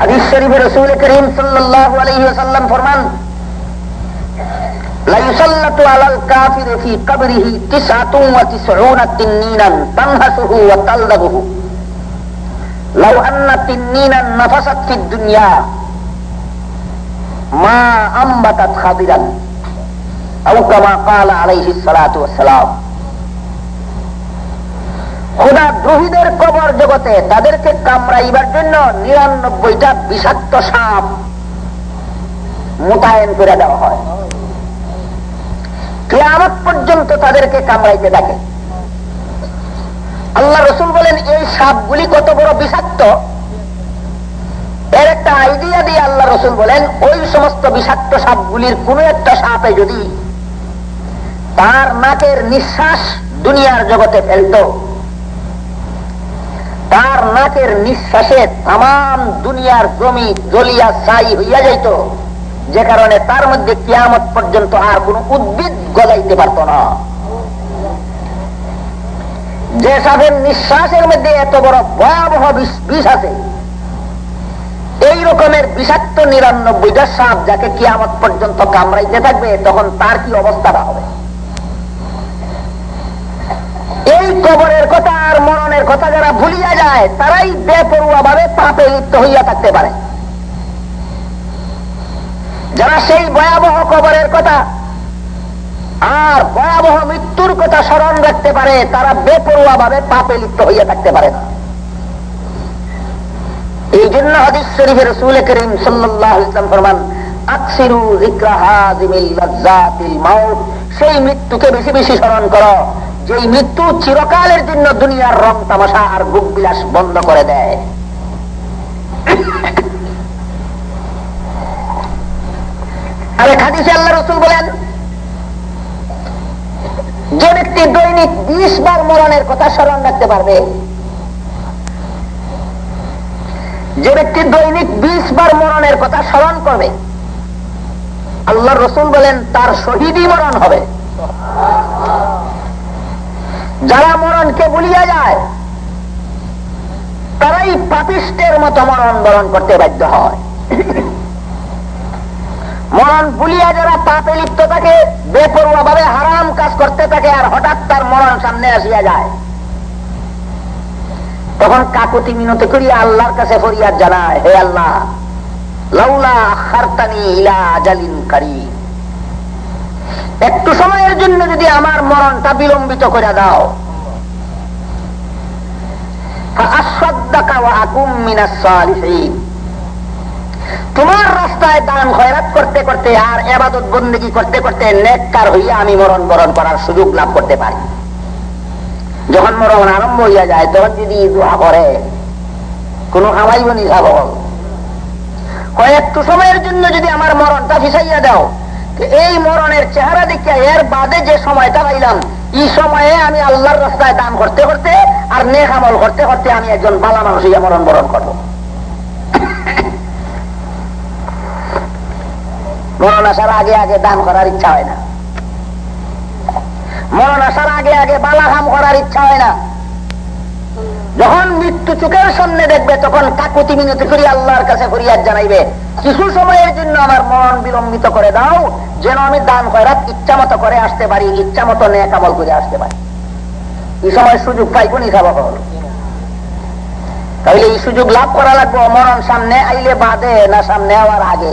حدیث شریف رسول کریم صلی اللہ علیہ وسلم فرمان لیسلط على الكافر في قبره تسعة وتسعون تنينا تنهسه تنحسه لو أن تنینا نفست في الدنيا ما أنبتت خبرا أو كما قال عليه الصلاة والسلام. খোদা দ্রোহীদের কবর জগতে তাদেরকে কামড়াইবার জন্য নিরানব্বইটা বিষাক্ত সাপ মোতায়েন করে দেওয়া হয়। কেয়ামত পর্যন্ত তাদেরকে কামড়াইতে থাকে আল্লাহ রসুল বলেন, এই সাপগুলি কত বড় বিষাক্ত? এর একটা আইডিয়া দিয়ে আল্লাহ রসুল বলেন, ওই সমস্ত বিষাক্ত সাপগুলির কোন একটা সাপে যদি তার নাকের নিঃশ্বাস দুনিয়ার জগতে ফেলত তার নাকের নিঃশ্বাসে তাম দুনিয়ার জমি জলিয়া ছাই হইয়া যাইত। যে কারণে তার মধ্যে কিয়ামত পর্যন্ত আর কোন উদ্ভিদ গজাইতে পারত না। যে সাপের নিঃশ্বাসের মধ্যে এত বড় ভয়াবহ বিষ আছে, এই রকমের বিষাক্ত নিরানব্বইটা সাপ যাকে কিয়ামত পর্যন্ত কামড়াইতে থাকবে, তখন তার কি অবস্থাটা হবে? এই কবরের কথা আর মরণের কথা যারা ভুলিয়া যায়, তারাই বেপরুয়া ভাবে পাপে লিপ্ত হইয়া থাকতে পারে। যারা সেই ভয়াবহ কবরের কথা আর ভয়াবহ মৃত্যুর কথা স্মরণ রাখতে পারে, তারা বেপরুয়া ভাবে পাপে লিপ্ত হইয়া থাকতে পারে না। এই জন্য হদিস শরীফের রসুল করিম সাল্লাহ ইসলাম ফরমান সেই মৃত্যুকে বেশি বেশি স্মরণ করো। যে মৃত্যু চিরকালের জন্য দুনিয়ার রং, তামাশা আর বুক বিলাস বন্ধ করে দেয়। আল্লাহ রসুল বলেন, যে ব্যক্তি দৈনিক বিশ বার মরণের কথা স্মরণ রাখতে পারবে, যে ব্যক্তি দৈনিক বিশ বার মরণের কথা স্মরণ করবে, আল্লাহ রসুল বলেন, তার শহীদই মরণ হবে। যারা মরণকে ভুলিয়া যায়, তারাই পাপিষ্টের মতো মরণ বরণ করতে বাধ্য হয়। মরণ ভুলিয়া যারা পাপে লিপ্ত থাকে বেপরুয়া ভাবে হারাম কাজ করতে থাকে আর হঠাৎ তার মরণ সামনে আসিয়া যায়। তখন কাকুতি মিনতি করিয়া আল্লাহর কাছে ফরিয়াদ জানায়, হে আল্লাহ একটু সময়ের জন্য যদি আমার মরণটা বিলম্বিত করে দাও তোমার রাস্তায় দান খয়রাত করতে করতে আর এবাদত বন্দিগি করতে করতে নেককার হইয়া আমি মরণ বরণ করার সুযোগ লাভ করতে পারি। যখন মরণ আরম্ভ হইয়া যায়, তখন যদি দোয়া করে কোন হামাইব নি সাবল কয়েকটু সময়ের জন্য যদি আমার মরণটা ফিসাইয়া দাও এই মরণের চেহারা দেখিয়া এর বাদে যে সময়টা পাইলাম, এই সময়ে আমি আল্লাহর রাস্তায় দান করতে করতে আর নেক আমল করতে করতে আমি একজন বালা মানুষ ইয়া মরণ বরণ করব। মরণ আসার আগে আগে দান করার ইচ্ছা হয় না। মরণ আসার আগে আগে বালা কাম করার ইচ্ছা হয় না। যখন মৃত্যু চোখের সামনে দেখবে, তখন কাকুতি মিনতি করি আল্লাহর কাছে ফরিয়াদ জানাইবে, কিছু সময়ের জন্য আমার মন বিলম্বিত করে দাও, যেন আমি দান করার ইচ্ছা মতো করে আসতে পারি, ইচ্ছা মতো নে কামল করে আসতে পারি। এই সময় সুযোগ পাই, কোন তাহলে এই সুযোগ লাভ করা লাগবো, মরণ সামনে আইলে বাদে না সামনে আওয়ার আগে?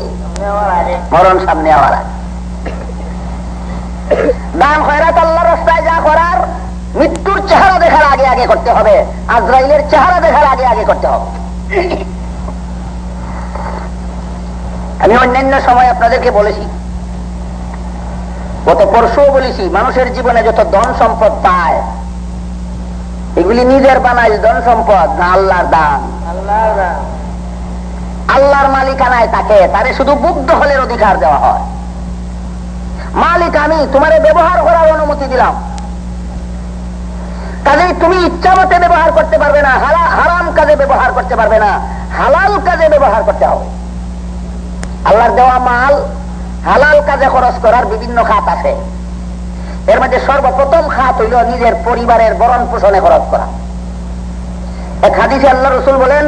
মরণ সামনে আওয়ার আগে। চেহারা দেখার আগে আগে করতে হবে। আমি অন্যান্য সময় আপনাদেরকে বলেছি, গত পরশুও বলেছি, মানুষের জীবনে যত ধন সম্পদ পায় এগুলি নিজের বানাইল ধন সম্পদ না আল্লাহর দান। আল্লাহর মালিকানায় তাকে তারে শুধু বুদ্ধ হলের অধিকার দেওয়া হয়। মালিক আমি তোমারে ব্যবহার করার অনুমতি দিলাম। কাজেই তুমি ইচ্ছা মতে ব্যবহার করতে পারবে না হারাম কাজে ব্যবহার করতে পারবে না হালাল কাজে ব্যবহার করতে হবে। আল্লাহর দেওয়া মাল হালাল কাজে খরচ করার বিভিন্ন খাত আছে। এর মধ্যে সর্বপ্রথম খাত হইল নিজের পরিবারের বরণ পোষণে খরচ করা। এক হাদিসে আল্লাহ রসুল বলেন,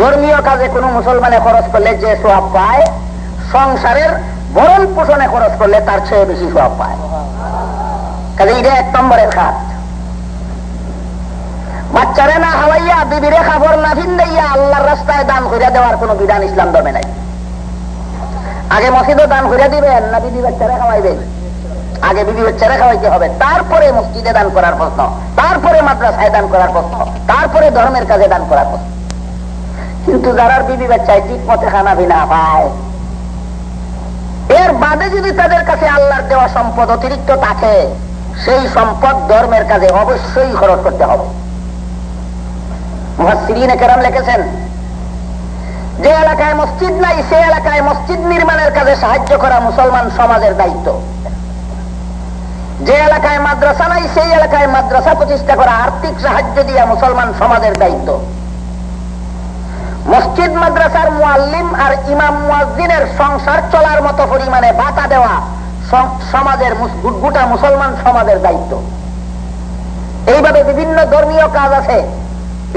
ধর্মীয় কাজে কোনো মুসলমানে খরচ করলে যে সোয়াব পায়, সংসারের ভরণ পোষণে খরচ করলে তার চেয়ে বেশি সোয়াব পায়। কাজে এটা এক নম্বরের খাত। বাচ্চারে না হাওয়াইয়া বিবিরে খাবার না ভিন্দাইয়া আল্লাহর রাস্তায় দান করিয়া দেওয়ার কোন বিধান ইসলাম ধর্মে নাই। আগে মসজিদও দান করিয়া দিবেন, না বিবি বাচ্চারে খাওয়াইবেন? আগে বিবি বাচ্চারে খাওয়াইতে হবে, তারপরে মসজিদে দান করার প্রশ্ন, তারপরে মাদ্রাসায় দান করার প্রশ্ন, তারপরে ধর্মের কাজে দান করার প্রশ্ন। কিন্তু যারা বিবি বাচ্চায় ঠিক মতে খানা বিনা পায় এর বাদে যদি তাদের কাছে আল্লাহর দেওয়া সম্পদ অতিরিক্ত থাকে, সেই সম্পদ ধর্মের কাজে অবশ্যই খরচ করতে হবে। কেরাম লিখেছেন, যে এলাকায় মসজিদ নাই সে এলাকায় মসজিদ নির্মাণের কাজে সাহায্য করা মুসলমান সমাজের দায়িত্ব। যে এলাকায় মাদ্রাসা নাই, সেই এলাকায় মাদ্রাসা প্রতিষ্ঠা করা আর্থিক সাহায্য দিয়া মুসলমান সমাজের দায়িত্ব। মসজিদ মাদ্রাসার মুআল্লিম আর ইমাম মুয়াজ্জিনের সংসার চলার মতো পরিমাণে বাতা দেওয়া সমাজের গোটা মুসলমান সমাজের দায়িত্ব। এইভাবে বিভিন্ন ধর্মীয় কাজ আছে।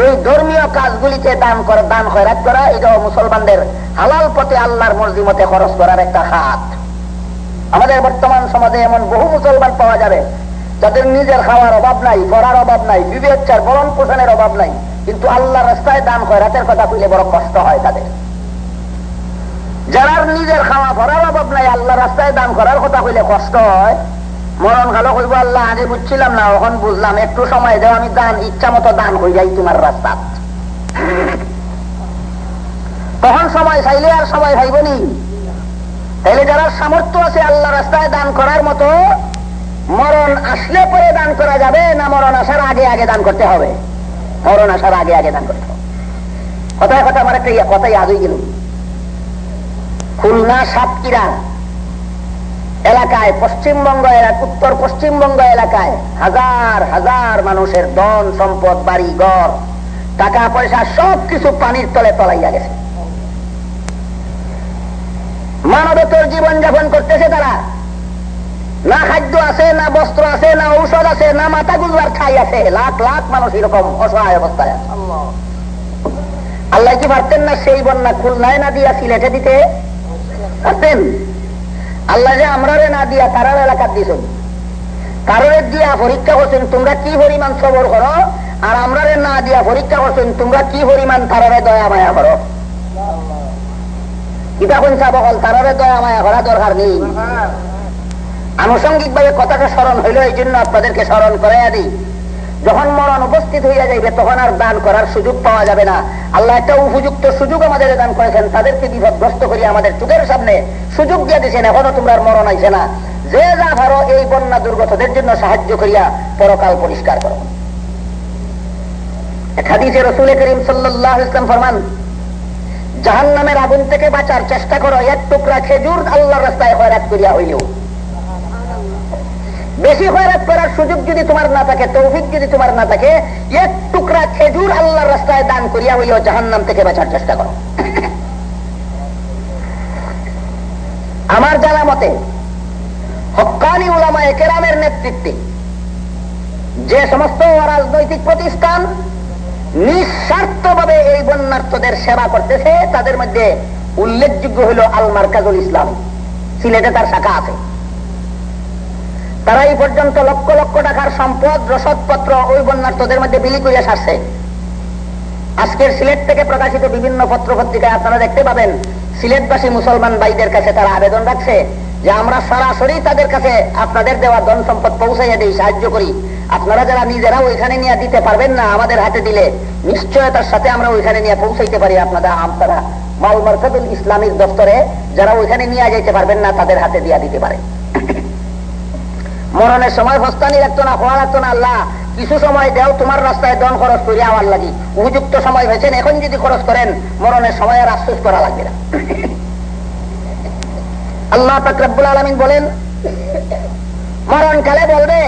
এই ধর্মীয় কাজগুলিতে দান করে দান খয়রাত করা, এটাও মুসলমানদের হালাল পথে আল্লাহর মর্জি মতে খরচ করার একটা হাত। আমাদের বর্তমান সমাজে এমন বহু মুসলমান পাওয়া যাবে, যাদের নিজের খাওয়ার অভাব নাই, পড়ার অভাব নাই বিবেচার বরণ পোষণের অভাব নাই, কিন্তু আল্লাহ রাস্তায় দান খয়রাতের কথা কইলে বড় কষ্ট হয় তাদের। যারা নিজের খাওয়া পড়ার অভাব নাই আল্লাহ রাস্তায় দান করার কথা কইলে কষ্ট হয়। মরণ ভালো কইব, আল্লাহ, আগে বুঝছিলাম না, এখন বুঝলাম। একটু সময় দেও, আমি দান, ইচ্ছা মতো দান হয়ে যাই তোমার রাস্তা। তখন সময় চাইলে আর সময় ভাইবনি তাইলে যারা সামর্থ্য আছে আল্লাহ রাস্তায় দান করার মতো, মরণ আসলে পরে দান করা যাবে না মরণ আসার আগে আগে দান করতে হবে? মরণ আসার আগে আগে দান করতে হবে। কথায় কথা আমার একটা কথাই আজই গেল খুলনা সাতকিরা এলাকায়, পশ্চিমবঙ্গ এলাকা উত্তর পশ্চিমবঙ্গ এলাকায় হাজার হাজার মানুষের ধন সম্পদ, বাড়ি, ঘর, টাকা পয়সা সব কিছু পানির তলে তলাইয়া গেছে। মানবতর জীবন যাপন করতেছে তারা। না খাদ্য আছে, না বস্ত্র আছে, না ঔষধ আছে, না মাথা গুজবার খাই আছে। লাখ লাখ মানুষ এরকম অসহায় অবস্থায় আছে। আল্লাহ কি পারতেন না সেই বন্যা খুলনায় না দিয়া সিলেটে দিতে? পারতেন। আল্লাহ যে আমরা না দিয়া তারার এলাকা দিছ কারোর দিয়া পরীক্ষা করছেন, তোমরা কি পরিমাণ সবর করো? আর আমরা না দিয়া পরীক্ষা করছেন, তোমরা কি পরিমাণ তারারে দয়া মায়া করো? কিতা কোন বহল তারারে দয়া মায়া করা দরকার নেই। আনুষঙ্গিক ভাবে কথাটা স্মরণ হইল এই জন্য আপনাদেরকে স্মরণ করাইয়া দিই যখন মরণ উপস্থিত হইয়া যাইবে, তখন আর দান করার সুযোগ পাওয়া যাবে না। আল্লাহ একটা উপযুক্ত সুযোগ আমাদের দান করেছেন, তাদেরকে বিপদগ্রস্ত করি আমাদের চোখের সামনে সুযোগ দিয়ে দিয়েছেন এখনও তোমরা মরণ আইছে না। যে যা ভারো, এই বন্যা দুর্গতদের জন্য সাহায্য করিয়া পরকাল পরিষ্কার করো। হাদিসে রসুল করিম সাল্লাহ ইসলাম ফরমান জাহান নামের আগুন থেকে বাঁচার চেষ্টা করো, এক টুকরা খেজুর আল্লাহ রাস্তায় হয়রাত করিয়া হইলেও বেশি হয়রাত করার সুযোগ যদি তোমার না থাকে, তৌফিক যদি তোমার না থাকে, এক টুকরা খেজুর আল্লাহর রাস্তায় দান করিয়া হইলেও জাহান নাম থেকে বাঁচার চেষ্টা করো। আমার জানা মতে হকানি উলামা একেরামের নেতৃত্বে যে সমস্ত রাজনৈতিক প্রতিষ্ঠান নিঃস্বার্থভাবে এই বন্যার্থদের সেবা করতেছে, তাদের মধ্যে উল্লেখযোগ্য হইল আল মার্কাজুল ইসলাম। সিলেটে তার শাখা আছে। তারা এই পর্যন্ত লক্ষ লক্ষ টাকার সম্পদ, রসদপত্র ওই বন্যার্থদের মধ্যে বিলি করিয়া সারছে। আজকের সিলেট থেকে প্রকাশিত বিভিন্ন পত্র পত্রিকায় আপনারা দেখতে পাবেন, সিলেটবাসী মুসলমান ভাইদের কাছে তারা আবেদন রাখছে যে আমরা সরাসরি তাদের কাছে আপনাদের দেওয়া ধন সম্পদ পৌঁছাইয়া দিই, সাহায্য করি। আপনারা যারা নিজেরা ওইখানে নিয়ে দিতে পারবেন না আমাদের হাতে দিলে, নিশ্চয়তার সাথে আমরা ওইখানে নিয়ে পৌঁছাইতে পারি আপনারা আপনারা মাল মার্কাদুল ইসলামিক দপ্তরে যারা ওইখানে নিয়ে যেতে পারবেন না, তাদের হাতে দিয়া দিতে পারে। মরণের সময় হস্তানি রাখতো না হওয়া রাখতো না, আল্লাহ, কিছু সময় দেও, তোমার রাস্তায় দন খরচ করি আমার লাগি। উপযুক্ত সময় হয়েছেন, এখন যদি খরচ করেন, মরণের সময় আর আশ্বাস করা লাগবে না। আল্লাহ তাকরাবুল আলমিন বলেন, মরণকালে বলবে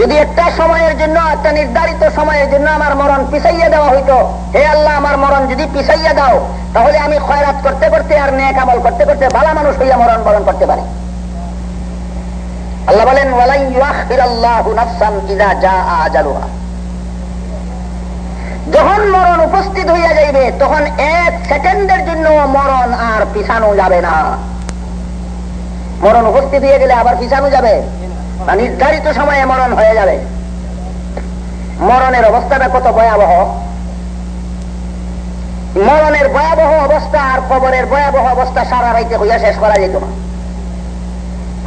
যদি একটা সময়ের জন্য, একটা নির্ধারিত সময়ের জন্য আমার মরণ পিছাইয়া দেওয়া হইতো, হে আল্লাহ, আমার মরণ যদি পিছাইয়া দাও, তাহলে আমি খয়রাত করতে করতে আর নেক আমল করতে করতে ভালো মানুষ হইয়া মরণ বরণ করতে পারি। আল্লাহ বলেন যখন মরণ উপস্থিত হইয়া যাইবে, তখন এক সেকেন্ডের জন্য মরণ আর পিছানো যাবে না। মরণ উপস্থিত হয়ে গেলে আবার পিছানো যাবে? না, নির্ধারিত সময়ে মরণ হয়ে যাবে। মরণের অবস্থাটা কত ভয়াবহ? মরণের ভয়াবহ অবস্থা আর কবরের ভয়াবহ অবস্থা সারা রাইতে হইয়া শেষ করা যেত না।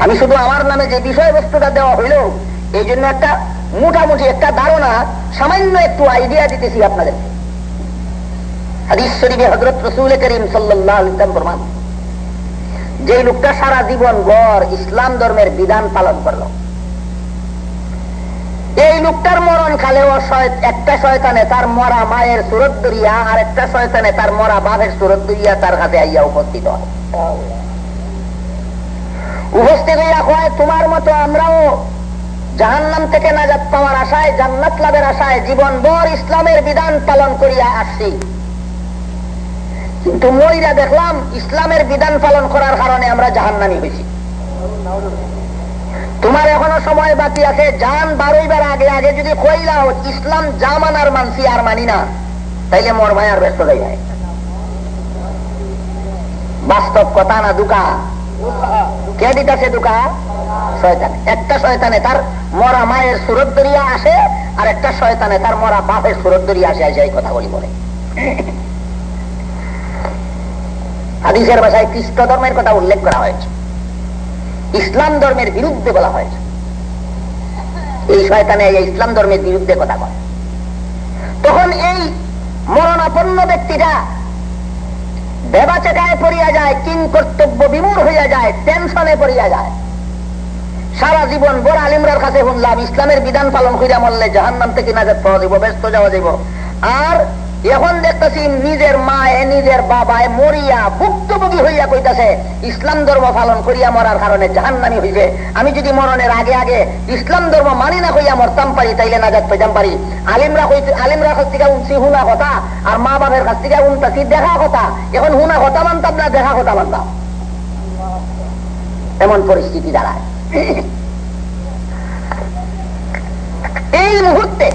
আমি শুধু আমার নামে যে বিষয়বস্তুটা দেওয়া হইল এই জন্য একটা মোটামুটি একটা ধারণা সামান্য একটু আইডিয়া দিতেছি আপনাদের। হজরত রসুল করিম সাল্লাম প্রমাণ যে লোকটা সারা জীবন গড় ইসলাম ধর্মের বিধান পালন করল। এই লোকটার মরণ খালেও একটা শয়তানে তার মরা মায়ের সুরত দরিয়া আর একটা শয়তানে তার মরা বাঘের সুরত দরিয়া তার হাতে আইয়া উপস্থিত হয়। উপস্থিত হইয়া হয় তোমার মতো আমরাও জাহান্নাম থেকে নাজাত পাওয়ার আশায়, জান্নাত লাভের আশায় জীবন বর ইসলামের বিধান পালন করিয়া আসছি। কিন্তু মরিরা দেখলাম, ইসলামের বিধান পালন করার কারণে আমরা জাহান্নামি হয়েছি। তোমার এখনও সময় বাকি আছে, জান বারোইবার আগে আগে যদি কইলাও ইসলাম যা মানার মানসি আর মানি না, তাইলে মর ভাই আর ব্যস্ত যায় বাস্তব কথা না দুকা। কে দিতেছে দুকা একটা শয়তানে তার মরা মায়ের সুরত দরিয়া আসে, আর একটা শয়তানে তার মরা বাপের সুরত দরিয়া আসে আসে এই কথা বলি বলে। ভাষায় খ্রিস্ট ধর্মের কথা উল্লেখ করা হয়েছে। ইসলাম ধর্মের বিরুদ্ধে বলা হয়েছে। এই শয়তানে ইসলাম ধর্মের বিরুদ্ধে কথা বলে। তখন এই মরণাপন্ন ব্যক্তিটা বেবাচেকায় পড়িয়া যায়, কিং কর্তব্য বিমূর হইয়া যায়, টেনশনে পড়িয়া যায়। সারা জীবন বড় আলিমরার কাছে শুনলাম ইসলামের বিধান পালন করিয়া মরলে জাহান্নাম থেকে না যাব ব্যস্ত যাওয়া যাব আর এখন দেখতেছি নিজের মায়ে, নিজের বাবায় মরিয়া, ভুক্তভোগী হইয়া কইতাছে, ইসলাম ধর্ম পালন করিয়া মরার কারণে জাহান্নামি হইছে আমি যদি মরণের আগে আগে ইসলাম ধর্ম মানি না হইয়া মরতাম পারি, তাইলে নাজাত পেতাম পারি। আলিমরা আলিমরা কাছ থেকে উনছি হুনা কথা, আর মা বাবার কাছ থেকে উনতাছি দেখা কথা। এখন হুনা কথা মানতাম না, দেখা কথা মানতাম। এমন পরিস্থিতি দাঁড়ায়। এই মুহূর্তে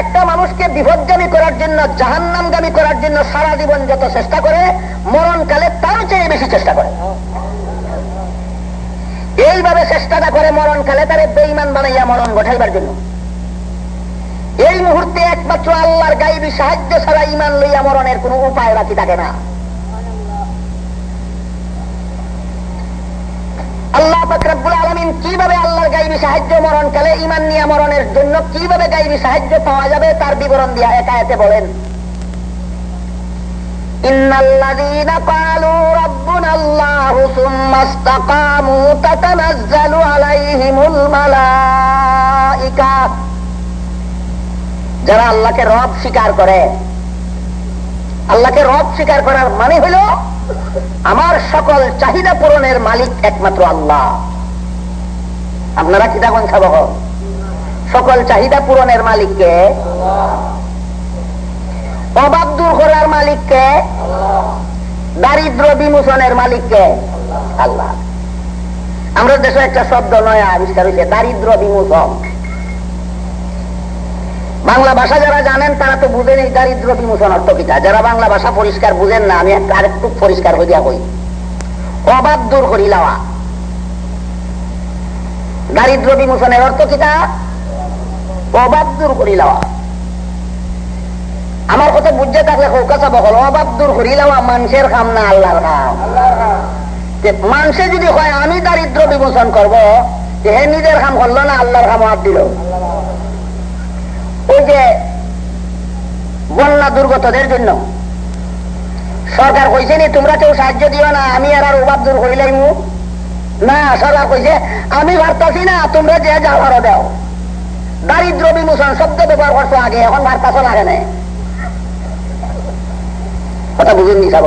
একটা মানুষকে করার জন্য, জাহান্নামগামী করার জন্য সারা জীবন যত চেষ্টা করে, মরণকালে চেয়ে বেশি চেষ্টা করে। এইভাবে চেষ্টাটা করে মরণকালে তারে বেইমান বানাইয়া মরণ ঘটাইবার জন্য। এই মুহূর্তে একমাত্র আল্লাহর গাইবী সাহায্য ছাড়া ইমান লইয়া মরণের কোন উপায় বাকি থাকে না। আল্লাহ ফকরাবুল আলমিন কীভাবে আল্লাহর গাইবী সাহায্য মরণকালে ইমান নিয়া মরণের জন্য কীভাবে গাইবী সাহায্য পাওয়া যাবে তার বিবরণ দিয়া একায়তে বলেন। যারা আল্লাহকে রব স্বীকার করে আল্লাহকে রব স্বীকার করার মানে হলো, আমার সকল চাহিদা পূরণের মালিক একমাত্র আল্লাহ। আপনারা কি দেখুন সাবক সকল চাহিদা পূরণের মালিককে? অভাব দূর করার মালিককে? দারিদ্র বিমোচনের মালিককে? আল্লাহ। আমরা দেশে একটা শব্দ নয় আবিষ্কার হয়েছে দারিদ্র বিমোচন। বাংলা ভাষা যারা জানেন, তারা তো বুঝেন এই দারিদ্র বিমোচন অর্থ কিটা। যারা বাংলা ভাষা পরিষ্কার বুঝেন না, আমি আরেকটু পরিষ্কার হইয়া কই। অভাব দূর করি লাওয়া। দারিদ্র বিমোচনের অর্থ কিটা? অভাব দূর করি লাওয়া। আমার কথা বুঝতে থাকলে কৌকাছা বকল অভাব দূর করি লাওয়া মানুষের কাম না, আল্লাহর কাম? মানুষে যদি হয় আমি দারিদ্র বিমোচন করব হে নিজের কাম করল না, আল্লাহর কাম হাত দিল। ওই যে বন্যা দুর্গতদের জন্য। সরকার কইছে নি, তোমরা কেউ সাহায্য দিও না, আমি আর আর অভাব দূর করিলাই না, সরকার কইছে, আমি ভারতাছি না, তোমরা যে যা ভারো দাও। দারিদ্র বিমোচন শব্দ ব্যবহার করছ আগে, এখন ভারতাছ লাগে না কথা বুঝুন নি সাব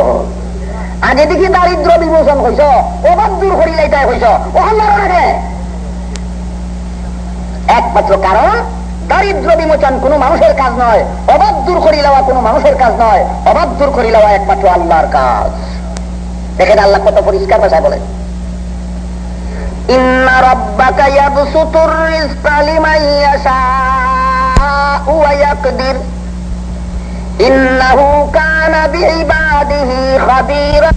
আগে দেখি দারিদ্র বিমোচন হইছ অভাব দূর করিলাই তাই হইছ ওখান লাগে একমাত্র কারণ দারিদ্র বিমোচন কোন মানুষের কাজ নয় অভাব দূর করি লওয়া কোন মানুষের কাজ নয় অভাব দূর করি লওয়া একমাত্র আল্লাহর কাজ। দেখে আল্লাহ কত পরিষ্কার ভাষায় বলে ইন্নাহু কানা বিইবাদিহি খাবীরা